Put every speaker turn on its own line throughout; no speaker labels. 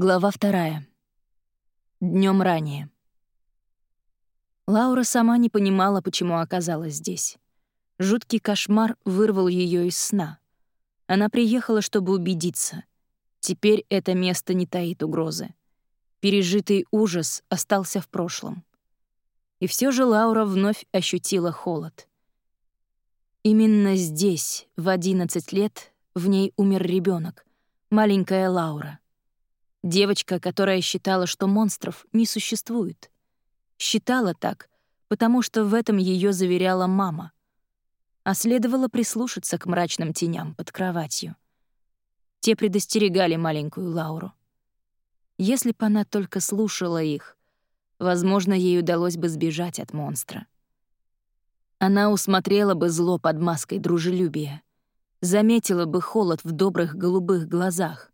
Глава вторая. Днем ранее. Лаура сама не понимала, почему оказалась здесь. Жуткий кошмар вырвал ее из сна. Она приехала, чтобы убедиться. Теперь это место не таит угрозы. Пережитый ужас остался в прошлом. И все же Лаура вновь ощутила холод. Именно здесь, в 11 лет, в ней умер ребенок, маленькая Лаура — Девочка, которая считала, что монстров не существует. Считала так, потому что в этом ее заверяла мама. А следовало прислушаться к мрачным теням под кроватью. Те предостерегали маленькую Лауру. Если бы она только слушала их, возможно, ей удалось бы сбежать от монстра. Она усмотрела бы зло под маской дружелюбия, заметила бы холод в добрых голубых глазах,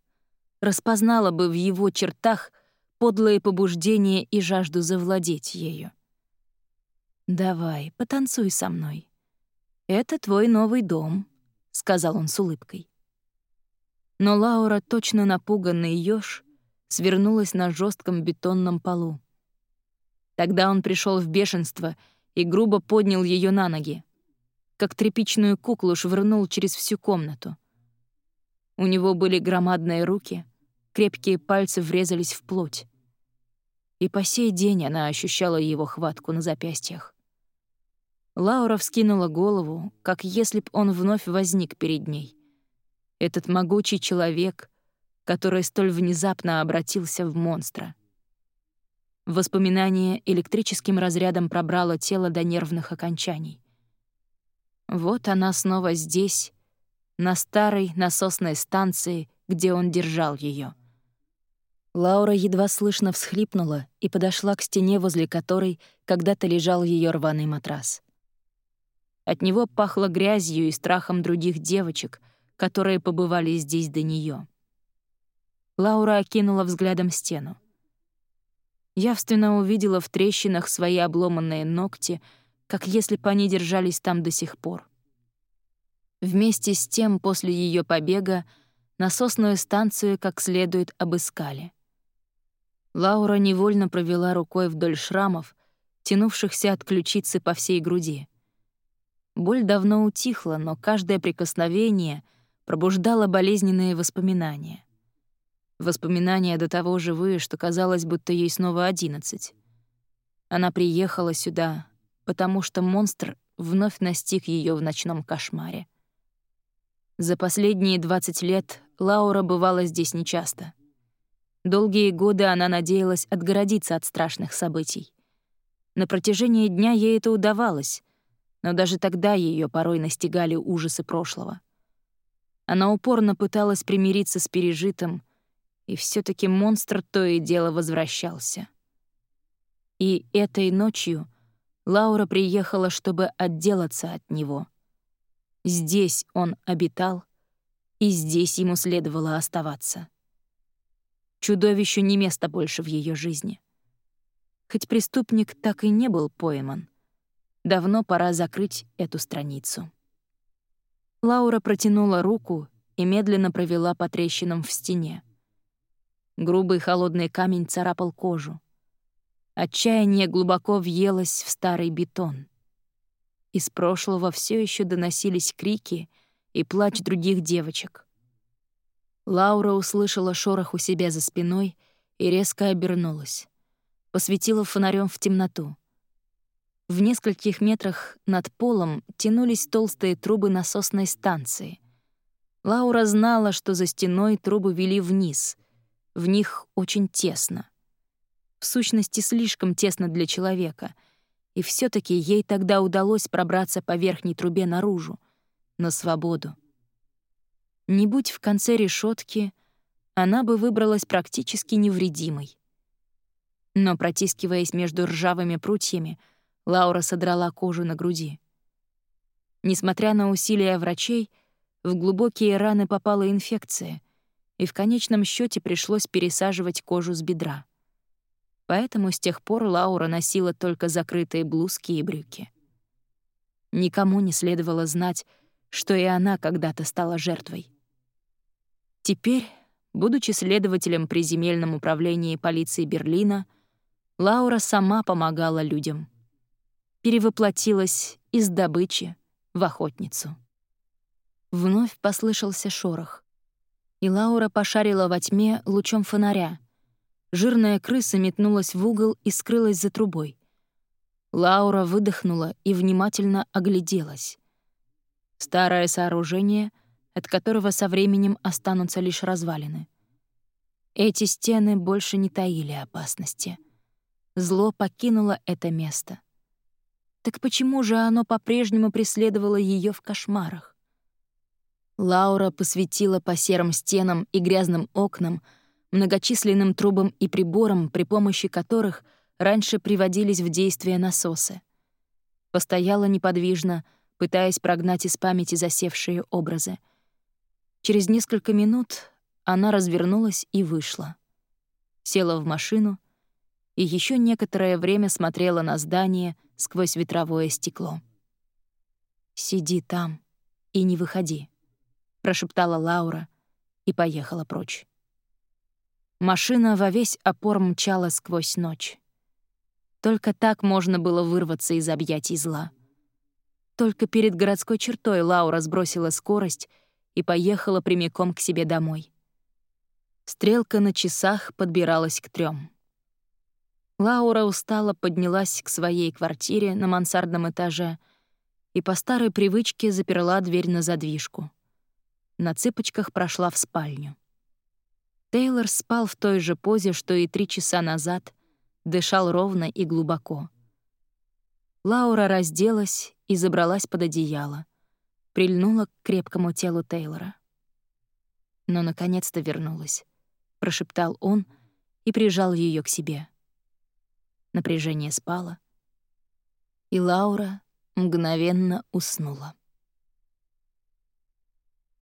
распознала бы в его чертах подлое побуждение и жажду завладеть ею. «Давай, потанцуй со мной. Это твой новый дом», — сказал он с улыбкой. Но Лаура, точно напуганный ёж, свернулась на жестком бетонном полу. Тогда он пришел в бешенство и грубо поднял ее на ноги. Как тряпичную куклу швырнул через всю комнату. У него были громадные руки — Крепкие пальцы врезались в плоть. И по сей день она ощущала его хватку на запястьях. Лаура вскинула голову, как если б он вновь возник перед ней. Этот могучий человек, который столь внезапно обратился в монстра. Воспоминание электрическим разрядом пробрало тело до нервных окончаний. Вот она снова здесь, на старой насосной станции, где он держал ее. Лаура едва слышно всхлипнула и подошла к стене, возле которой когда-то лежал ее рваный матрас. От него пахло грязью и страхом других девочек, которые побывали здесь до нее. Лаура окинула взглядом стену. Явственно увидела в трещинах свои обломанные ногти, как если бы они держались там до сих пор. Вместе с тем, после ее побега, насосную станцию как следует обыскали. Лаура невольно провела рукой вдоль шрамов, тянувшихся от ключицы по всей груди. Боль давно утихла, но каждое прикосновение пробуждало болезненные воспоминания. Воспоминания до того живые, что казалось, будто ей снова одиннадцать. Она приехала сюда, потому что монстр вновь настиг ее в ночном кошмаре. За последние 20 лет Лаура бывала здесь нечасто — Долгие годы она надеялась отгородиться от страшных событий. На протяжении дня ей это удавалось, но даже тогда ее порой настигали ужасы прошлого. Она упорно пыталась примириться с пережитым, и все таки монстр то и дело возвращался. И этой ночью Лаура приехала, чтобы отделаться от него. Здесь он обитал, и здесь ему следовало оставаться. Чудовищу не место больше в ее жизни. Хоть преступник так и не был пойман, давно пора закрыть эту страницу. Лаура протянула руку и медленно провела по трещинам в стене. Грубый холодный камень царапал кожу. Отчаяние глубоко въелось в старый бетон. Из прошлого все еще доносились крики и плач других девочек. Лаура услышала шорох у себя за спиной и резко обернулась. Посветила фонарем в темноту. В нескольких метрах над полом тянулись толстые трубы насосной станции. Лаура знала, что за стеной трубы вели вниз. В них очень тесно. В сущности, слишком тесно для человека. И все таки ей тогда удалось пробраться по верхней трубе наружу, на свободу. Не будь в конце решетки, она бы выбралась практически невредимой. Но, протискиваясь между ржавыми прутьями, Лаура содрала кожу на груди. Несмотря на усилия врачей, в глубокие раны попала инфекция, и в конечном счете пришлось пересаживать кожу с бедра. Поэтому с тех пор Лаура носила только закрытые блузки и брюки. Никому не следовало знать, что и она когда-то стала жертвой. Теперь, Будучи следователем при земельном управлении полиции Берлина, Лаура сама помогала людям. Перевоплотилась из добычи в охотницу. Вновь послышался шорох. И Лаура пошарила во тьме лучом фонаря. Жирная крыса метнулась в угол и скрылась за трубой. Лаура выдохнула и внимательно огляделась. Старое сооружение — от которого со временем останутся лишь развалины. Эти стены больше не таили опасности. Зло покинуло это место. Так почему же оно по-прежнему преследовало ее в кошмарах? Лаура посветила по серым стенам и грязным окнам, многочисленным трубам и приборам, при помощи которых раньше приводились в действие насосы. Постояла неподвижно, пытаясь прогнать из памяти засевшие образы — Через несколько минут она развернулась и вышла. Села в машину и еще некоторое время смотрела на здание сквозь ветровое стекло. «Сиди там и не выходи», — прошептала Лаура и поехала прочь. Машина во весь опор мчала сквозь ночь. Только так можно было вырваться из объятий зла. Только перед городской чертой Лаура сбросила скорость — и поехала прямиком к себе домой. Стрелка на часах подбиралась к трем. Лаура устало поднялась к своей квартире на мансардном этаже и по старой привычке заперла дверь на задвижку. На цыпочках прошла в спальню. Тейлор спал в той же позе, что и три часа назад, дышал ровно и глубоко. Лаура разделась и забралась под одеяло прильнула к крепкому телу Тейлора. Но наконец-то вернулась, прошептал он и прижал ее к себе. Напряжение спало, и Лаура мгновенно уснула.